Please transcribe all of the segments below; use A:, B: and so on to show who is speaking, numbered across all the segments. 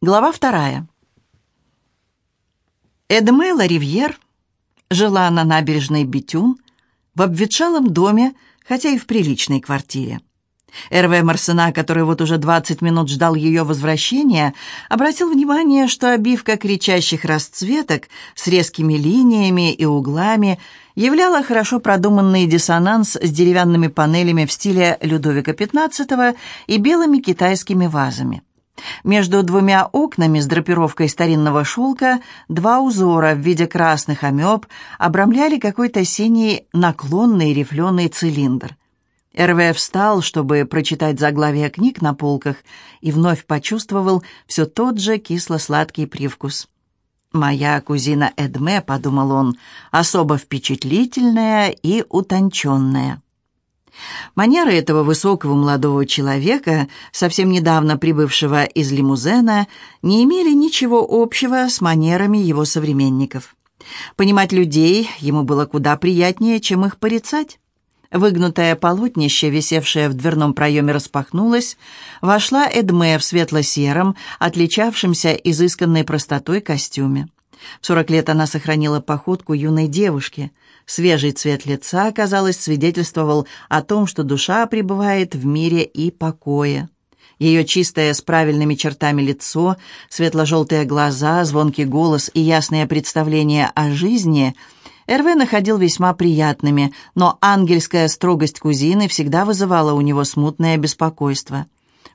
A: Глава вторая. Эдмела Ривьер жила на набережной Бетюн в обветшалом доме, хотя и в приличной квартире. Эрве Марсена, который вот уже 20 минут ждал ее возвращения, обратил внимание, что обивка кричащих расцветок с резкими линиями и углами являла хорошо продуманный диссонанс с деревянными панелями в стиле Людовика XV и белыми китайскими вазами. Между двумя окнами с драпировкой старинного шелка два узора в виде красных амеб обрамляли какой-то синий наклонный рифленый цилиндр. Эрве встал, чтобы прочитать заглавие книг на полках, и вновь почувствовал все тот же кисло-сладкий привкус. «Моя кузина Эдме», — подумал он, — «особо впечатлительная и утонченная». Манеры этого высокого молодого человека, совсем недавно прибывшего из лимузена, не имели ничего общего с манерами его современников. Понимать людей ему было куда приятнее, чем их порицать. Выгнутое полотнище, висевшее в дверном проеме, распахнулось. Вошла Эдме в светло-сером, отличавшемся изысканной простотой костюме. В сорок лет она сохранила походку юной девушки. Свежий цвет лица, казалось, свидетельствовал о том, что душа пребывает в мире и покое. Ее чистое с правильными чертами лицо, светло-желтые глаза, звонкий голос и ясное представление о жизни Эрве находил весьма приятными, но ангельская строгость кузины всегда вызывала у него смутное беспокойство.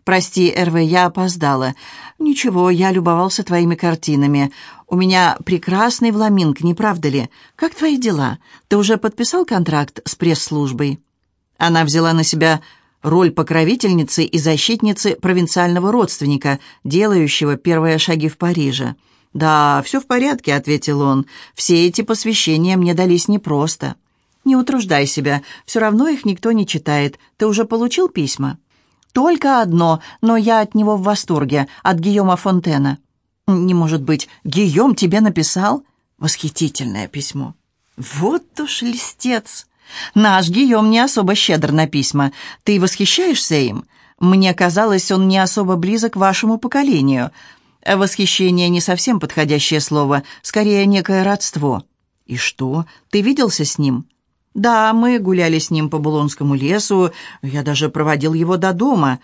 A: «Прости, Эрве, я опоздала. Ничего, я любовался твоими картинами. У меня прекрасный вламинг, не правда ли? Как твои дела? Ты уже подписал контракт с пресс-службой?» Она взяла на себя роль покровительницы и защитницы провинциального родственника, делающего первые шаги в Париже. «Да, все в порядке», — ответил он. «Все эти посвящения мне дались непросто». «Не утруждай себя, все равно их никто не читает. Ты уже получил письма?» «Только одно, но я от него в восторге, от Гийома Фонтена». «Не может быть, Гийом тебе написал?» Восхитительное письмо. «Вот уж листец! Наш Гийом не особо щедр на письма. Ты восхищаешься им? Мне казалось, он не особо близок вашему поколению. Восхищение не совсем подходящее слово, скорее некое родство. И что, ты виделся с ним?» «Да, мы гуляли с ним по Булонскому лесу, я даже проводил его до дома.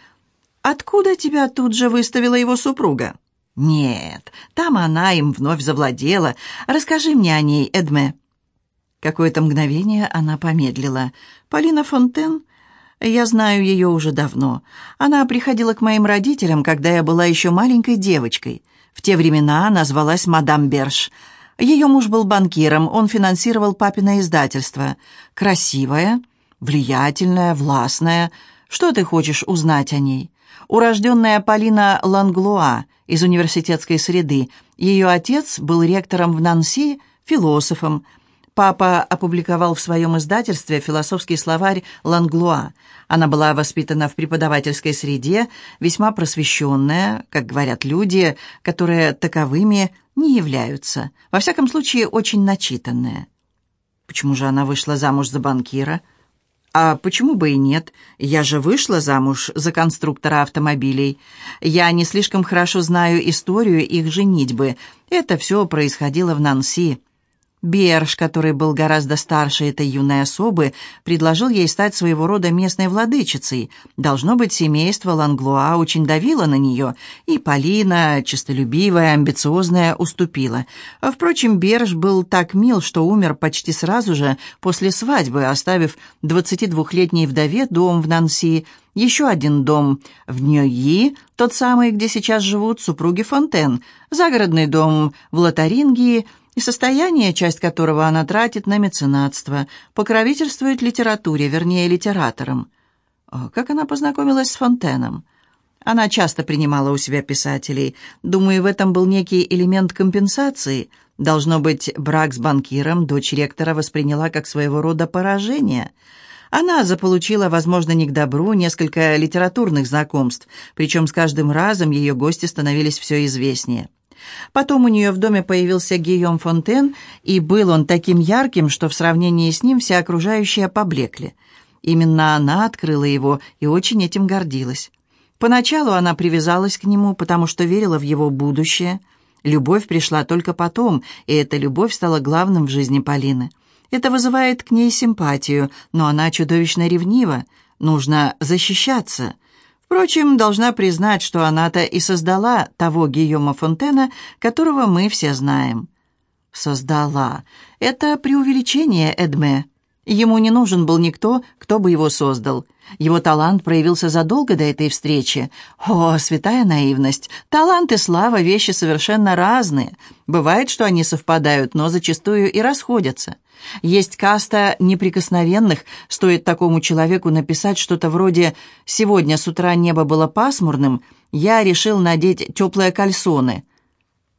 A: Откуда тебя тут же выставила его супруга?» «Нет, там она им вновь завладела. Расскажи мне о ней, Эдме». Какое-то мгновение она помедлила. «Полина Фонтен?» «Я знаю ее уже давно. Она приходила к моим родителям, когда я была еще маленькой девочкой. В те времена она звалась мадам Берш». Ее муж был банкиром, он финансировал папиное издательство. Красивая, влиятельная, властная. Что ты хочешь узнать о ней? Урожденная Полина Ланглуа из университетской среды. Ее отец был ректором в Нанси, философом. Папа опубликовал в своем издательстве философский словарь Ланглуа. Она была воспитана в преподавательской среде, весьма просвещенная, как говорят люди, которые таковыми не являются. Во всяком случае, очень начитанная. Почему же она вышла замуж за банкира? А почему бы и нет? Я же вышла замуж за конструктора автомобилей. Я не слишком хорошо знаю историю их женитьбы. Это все происходило в Нанси. Берж, который был гораздо старше этой юной особы, предложил ей стать своего рода местной владычицей. Должно быть, семейство Ланглуа очень давило на нее, и Полина, честолюбивая, амбициозная, уступила. Впрочем, Берж был так мил, что умер почти сразу же после свадьбы, оставив 22-летней вдове дом в Нанси, еще один дом в Ньойи, тот самый, где сейчас живут супруги Фонтен, загородный дом в Лотарингии – и состояние, часть которого она тратит на меценатство, покровительствует литературе, вернее, литераторам. Как она познакомилась с Фонтеном? Она часто принимала у себя писателей. Думаю, в этом был некий элемент компенсации. Должно быть, брак с банкиром дочь ректора восприняла как своего рода поражение. Она заполучила, возможно, не к добру, несколько литературных знакомств, причем с каждым разом ее гости становились все известнее. Потом у нее в доме появился Гийом Фонтен, и был он таким ярким, что в сравнении с ним все окружающие поблекли. Именно она открыла его и очень этим гордилась. Поначалу она привязалась к нему, потому что верила в его будущее. Любовь пришла только потом, и эта любовь стала главным в жизни Полины. Это вызывает к ней симпатию, но она чудовищно ревнива. Нужно защищаться. Впрочем, должна признать, что она-то и создала того Гийома Фонтена, которого мы все знаем. Создала. Это преувеличение Эдме. Ему не нужен был никто, кто бы его создал. Его талант проявился задолго до этой встречи. О, святая наивность! Талант и слава — вещи совершенно разные. Бывает, что они совпадают, но зачастую и расходятся. Есть каста неприкосновенных, стоит такому человеку написать что-то вроде «Сегодня с утра небо было пасмурным, я решил надеть теплые кальсоны».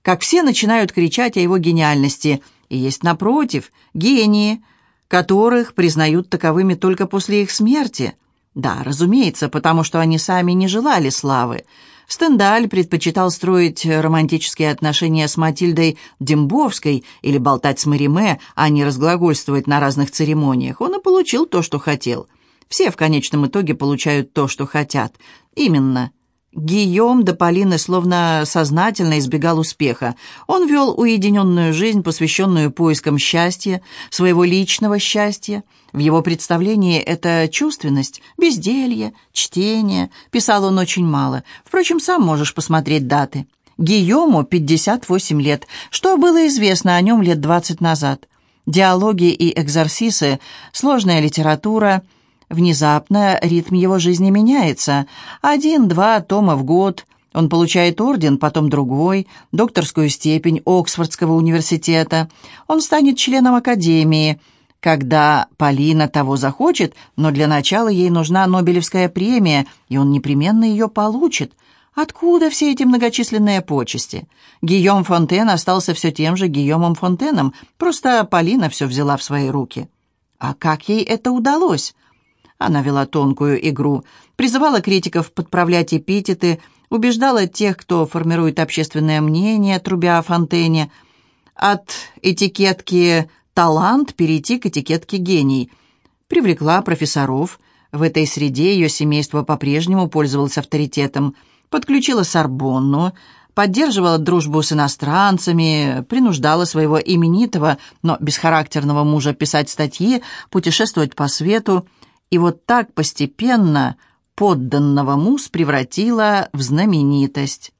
A: Как все начинают кричать о его гениальности, и есть напротив, гении, которых признают таковыми только после их смерти. Да, разумеется, потому что они сами не желали славы. Стендаль предпочитал строить романтические отношения с Матильдой Дембовской или болтать с Мариме, а не разглагольствовать на разных церемониях. Он и получил то, что хотел. Все в конечном итоге получают то, что хотят. Именно. Гийом до Полины словно сознательно избегал успеха. Он вел уединенную жизнь, посвященную поискам счастья, своего личного счастья. В его представлении это чувственность, безделье, чтение. Писал он очень мало. Впрочем, сам можешь посмотреть даты. Гийому 58 лет. Что было известно о нем лет 20 назад? Диалоги и экзорсисы, сложная литература – Внезапно ритм его жизни меняется. Один-два тома в год. Он получает орден, потом другой, докторскую степень Оксфордского университета. Он станет членом академии, когда Полина того захочет, но для начала ей нужна Нобелевская премия, и он непременно ее получит. Откуда все эти многочисленные почести? Гийом Фонтен остался все тем же Гийомом Фонтеном, просто Полина все взяла в свои руки. А как ей это удалось? Она вела тонкую игру, призывала критиков подправлять эпитеты, убеждала тех, кто формирует общественное мнение, трубя о Фонтене, от этикетки «талант» перейти к этикетке «гений». Привлекла профессоров. В этой среде ее семейство по-прежнему пользовалось авторитетом. Подключила Сорбонну, поддерживала дружбу с иностранцами, принуждала своего именитого, но бесхарактерного мужа писать статьи, путешествовать по свету – и вот так постепенно подданного Мус превратила в знаменитость.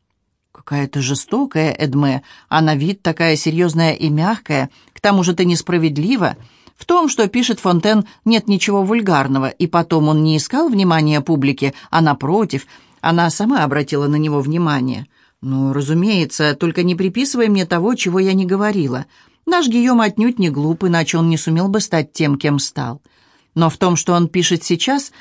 A: Какая-то жестокая Эдме, а на вид такая серьезная и мягкая, к тому же ты несправедлива. В том, что пишет Фонтен, нет ничего вульгарного, и потом он не искал внимания публики, а напротив, она сама обратила на него внимание. «Ну, разумеется, только не приписывай мне того, чего я не говорила. Наш Гийом отнюдь не глуп, иначе он не сумел бы стать тем, кем стал. Но в том, что он пишет сейчас,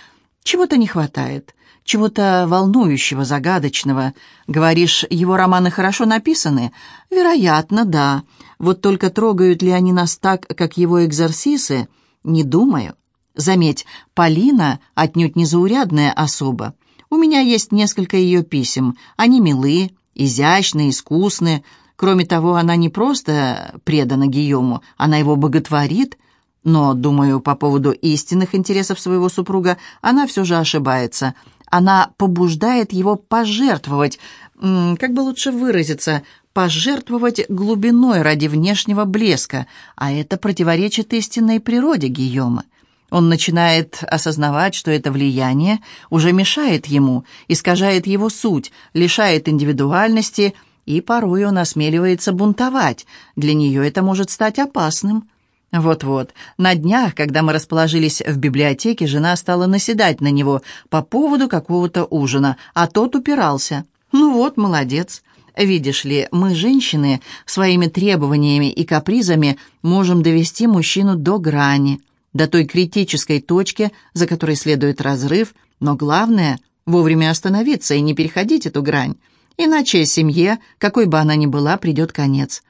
A: чего-то не хватает, чего-то волнующего, загадочного. Говоришь, его романы хорошо написаны? Вероятно, да. Вот только трогают ли они нас так, как его экзорсисы? Не думаю. Заметь, Полина отнюдь не заурядная особа. У меня есть несколько ее писем. Они милы, изящны, искусны. Кроме того, она не просто предана Гийому, она его боготворит – но, думаю, по поводу истинных интересов своего супруга она все же ошибается. Она побуждает его пожертвовать, как бы лучше выразиться, пожертвовать глубиной ради внешнего блеска, а это противоречит истинной природе Гийома. Он начинает осознавать, что это влияние уже мешает ему, искажает его суть, лишает индивидуальности, и порой он осмеливается бунтовать. Для нее это может стать опасным. Вот-вот. На днях, когда мы расположились в библиотеке, жена стала наседать на него по поводу какого-то ужина, а тот упирался. Ну вот, молодец. Видишь ли, мы, женщины, своими требованиями и капризами можем довести мужчину до грани, до той критической точки, за которой следует разрыв, но главное — вовремя остановиться и не переходить эту грань. Иначе семье, какой бы она ни была, придет конец.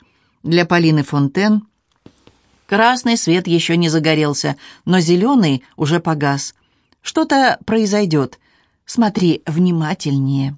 A: Для Полины Фонтен Красный свет еще не загорелся, но зеленый уже погас. Что-то произойдет. Смотри внимательнее.